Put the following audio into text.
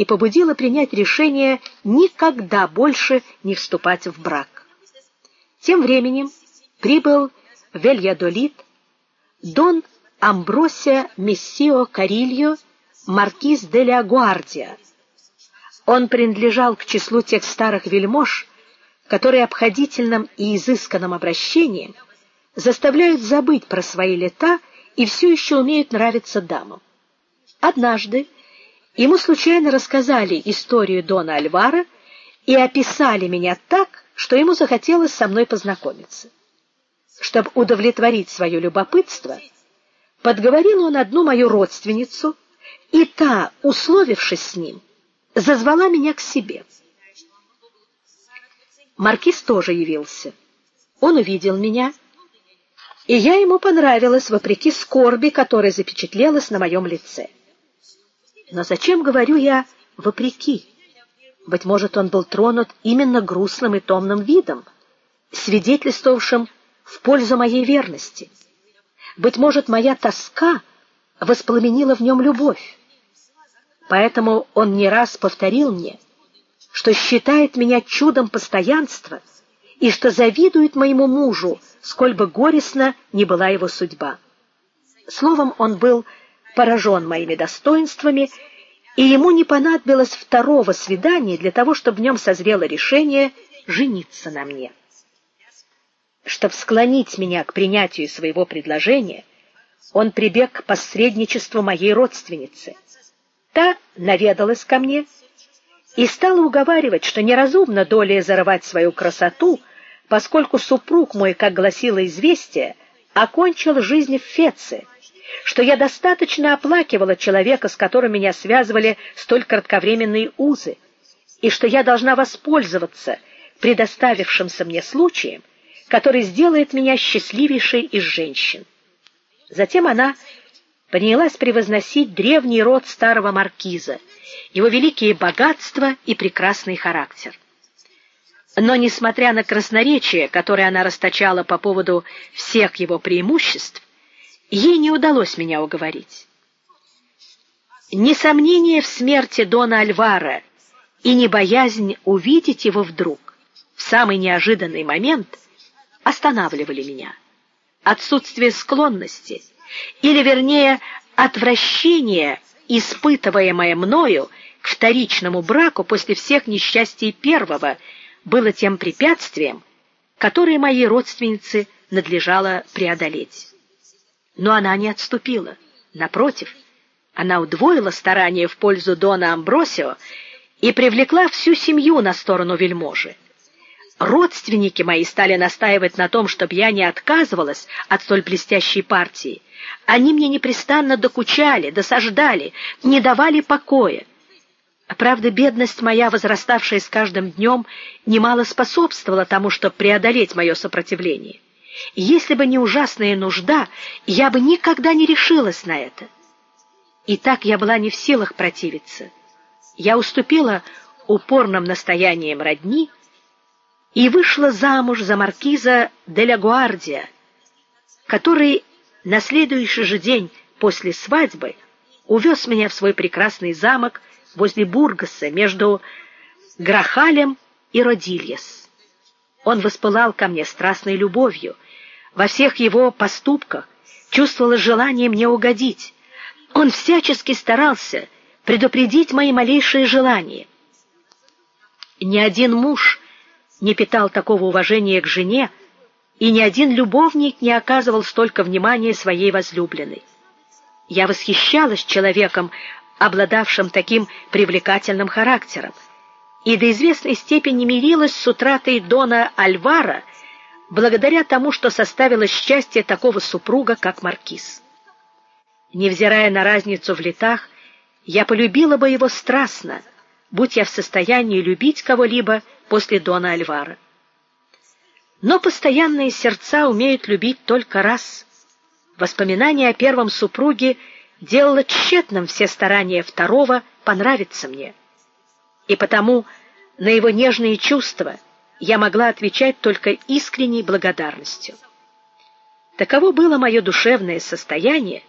и побудило принять решение никогда больше не вступать в брак. Тем временем прибыл в Вельядолит дон Амбросия Мессио Карильо, маркиз де ла Гуардия. Он принадлежал к числу тех старых вельмож, которые обходительным и изысканным обращением заставляют забыть про свои лета и все еще умеют нравиться дамам. Однажды ему случайно рассказали историю дона Альвара и описали меня так, что ему захотелось со мной познакомиться. Чтобы удовлетворить свое любопытство, подговорил он одну мою родственницу, и та, условившись с ним, зазвала меня к себе. Маркиз тоже явился. Он увидел меня, и я ему понравилась вопреки скорби, которая запечатлелась на моем лице. Но зачем говорю я вопреки? Быть может, он был тронут именно грустным и томным видом, свидетельствовавшим в пользу моей верности. Быть может, моя тоска воспламенила в нем любовь. Поэтому он не раз повторил мне, что считает меня чудом постоянства и что завидует моему мужу, сколь бы горестна ни была его судьба. Словом, он был поражен моими достоинствами и ему не понадобилось второго свидания для того, чтобы в нем созрело решение жениться на мне. Чтобы склонить меня к принятию своего предложения, он прибег к посредничеству моей родственницы. Та наведалась ко мне и стала уговаривать, что неразумно долее зарывать свою красоту, поскольку супруг мой, как гласило известие, окончил жизнь в Феце что я достаточно оплакивала человека, с которым меня связывали столь кратковременные узы, и что я должна воспользоваться предоставившимся мне случаем, который сделает меня счастливейшей из женщин. Затем она принялась превозносить древний род старого маркиза, его великие богатства и прекрасный характер. Но несмотря на красноречие, которое она расточала по поводу всех его преимуществ, Ей не удалось меня уговорить. Ни сомнение в смерти дона Альвара и ни боязнь увидеть его вдруг в самый неожиданный момент останавливали меня. Отсутствие склонности, или вернее, отвращение, испытываемое мною к вторичному браку после всех несчастий первого, было тем препятствием, которое моей родственнице надлежало преодолеть. Но она не отступила. Напротив, она удвоила старания в пользу дона Амбросио и привлекла всю семью на сторону вельможи. Родственники мои стали настаивать на том, чтобы я не отказывалась от столь блестящей партии. Они мне непрестанно докучали, досаждали, не давали покоя. Правда, бедность моя, возраставшая с каждым днем, немало способствовала тому, чтобы преодолеть мое сопротивление. Если бы не ужасная нужда, я бы никогда не решилась на это. И так я была не в силах противиться. Я уступила упорным настояниям родни и вышла замуж за маркиза де ла Гуардия, который на следующий же день после свадьбы увез меня в свой прекрасный замок возле Бургаса между Грахалем и Родильес. Он воспылал ко мне страстной любовью, во всех его поступках чувствовалось желание мне угодить. Он всячески старался предупредить мои малейшие желания. Ни один муж не питал такого уважения к жене, и ни один любовник не оказывал столько внимания своей возлюбленной. Я восхищалась человеком, обладавшим таким привлекательным характером, и до известной степени мирилась с утратой дона Альвара, благодаря тому, что составило счастье такого супруга, как маркиз. Невзирая на разницу в летах, я полюбила бы его страстно, будь я в состоянии любить кого-либо после дона Альвара. Но постоянные сердца умеют любить только раз. Воспоминание о первом супруге делало тщетным все старания второго понравиться мне. И потому на его нежные чувства я могла отвечать только искренней благодарностью. Таково было мое душевное состояние,